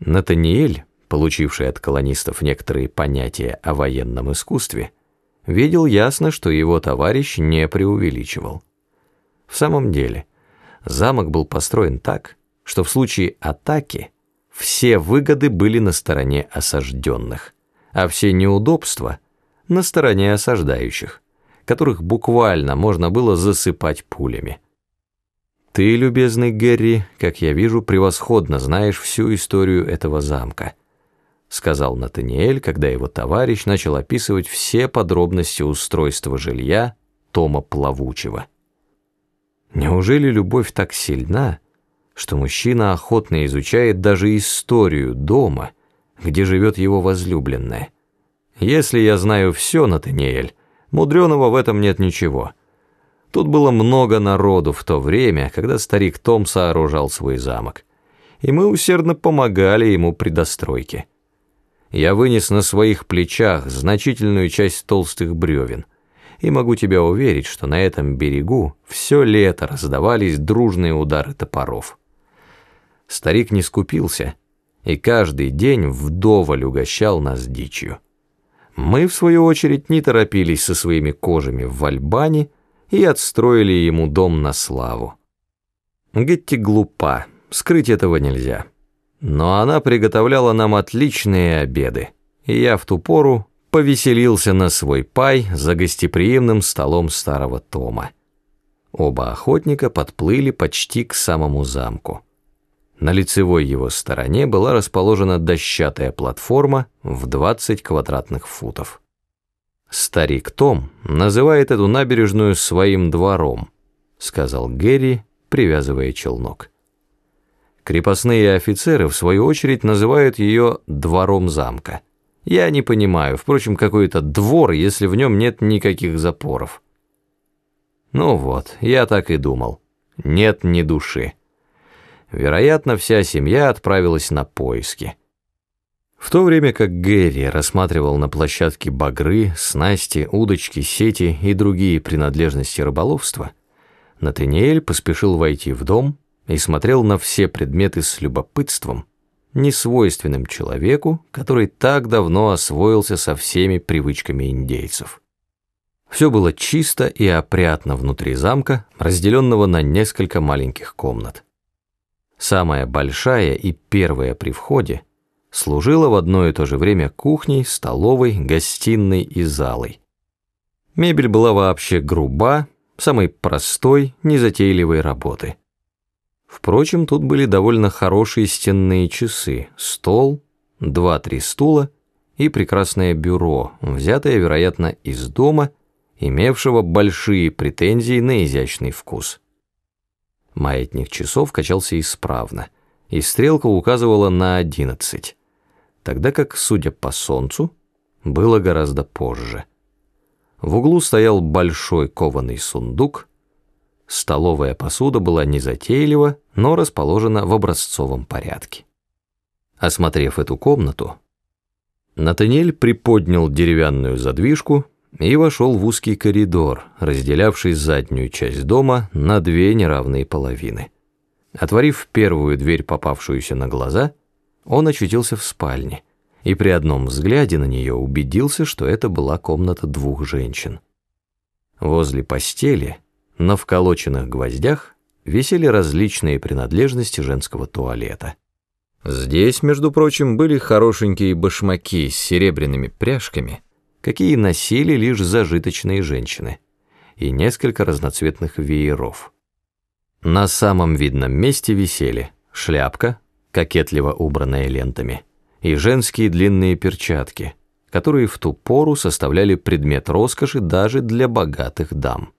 Натаниэль, получивший от колонистов некоторые понятия о военном искусстве, видел ясно, что его товарищ не преувеличивал. В самом деле, замок был построен так, что в случае атаки все выгоды были на стороне осажденных, а все неудобства – на стороне осаждающих, которых буквально можно было засыпать пулями. Ты, любезный Гэри, как я вижу, превосходно знаешь всю историю этого замка, сказал Натаниэль, когда его товарищ начал описывать все подробности устройства жилья Тома Плавучего. Неужели любовь так сильна, что мужчина охотно изучает даже историю дома, где живет его возлюбленная? Если я знаю все, Натаниэль, мудреного в этом нет ничего. Тут было много народу в то время, когда старик Том сооружал свой замок, и мы усердно помогали ему при достройке. Я вынес на своих плечах значительную часть толстых бревен, и могу тебя уверить, что на этом берегу все лето раздавались дружные удары топоров. Старик не скупился, и каждый день вдоволь угощал нас дичью. Мы, в свою очередь, не торопились со своими кожами в Альбане и отстроили ему дом на славу. Гетти глупа, скрыть этого нельзя. Но она приготовляла нам отличные обеды, и я в ту пору повеселился на свой пай за гостеприимным столом старого Тома. Оба охотника подплыли почти к самому замку. На лицевой его стороне была расположена дощатая платформа в 20 квадратных футов. «Старик Том называет эту набережную своим двором», сказал Гэри, привязывая челнок. Крепостные офицеры, в свою очередь, называют ее «двором замка». Я не понимаю, впрочем, какой это двор, если в нем нет никаких запоров. Ну вот, я так и думал. Нет ни души. Вероятно, вся семья отправилась на поиски. В то время как Гэри рассматривал на площадке багры, снасти, удочки, сети и другие принадлежности рыболовства, Натаниэль поспешил войти в дом и смотрел на все предметы с любопытством, несвойственным человеку, который так давно освоился со всеми привычками индейцев. Все было чисто и опрятно внутри замка, разделенного на несколько маленьких комнат самая большая и первая при входе, служила в одно и то же время кухней, столовой, гостиной и залой. Мебель была вообще груба, самой простой, незатейливой работы. Впрочем, тут были довольно хорошие стенные часы, стол, два-три стула и прекрасное бюро, взятое, вероятно, из дома, имевшего большие претензии на изящный вкус. Маятник часов качался исправно, и стрелка указывала на одиннадцать, тогда как, судя по солнцу, было гораздо позже. В углу стоял большой кованый сундук, столовая посуда была незатейлива, но расположена в образцовом порядке. Осмотрев эту комнату, Натаниэль приподнял деревянную задвижку и вошел в узкий коридор, разделявший заднюю часть дома на две неравные половины. Отворив первую дверь, попавшуюся на глаза, он очутился в спальне и при одном взгляде на нее убедился, что это была комната двух женщин. Возле постели, на вколоченных гвоздях, висели различные принадлежности женского туалета. Здесь, между прочим, были хорошенькие башмаки с серебряными пряжками – какие носили лишь зажиточные женщины, и несколько разноцветных вееров. На самом видном месте висели шляпка, кокетливо убранная лентами, и женские длинные перчатки, которые в ту пору составляли предмет роскоши даже для богатых дам.